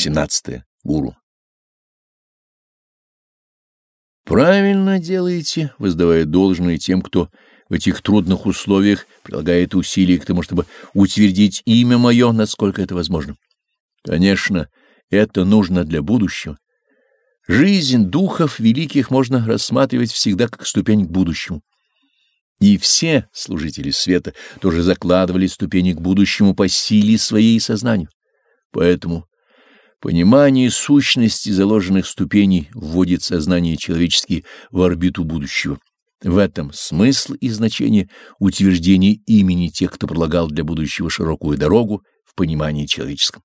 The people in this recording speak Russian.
17. Гуру. Правильно делаете, воздавая должное тем, кто в этих трудных условиях прилагает усилия к тому, чтобы утвердить имя мое, насколько это возможно. Конечно, это нужно для будущего. Жизнь духов великих можно рассматривать всегда как ступень к будущему. И все служители света тоже закладывали ступени к будущему по силе своей и сознанию. Поэтому понимание сущности заложенных ступеней вводит сознание человеческие в орбиту будущего. В этом смысл и значение утверждения имени тех, кто предлагал для будущего широкую дорогу в понимании человеческом.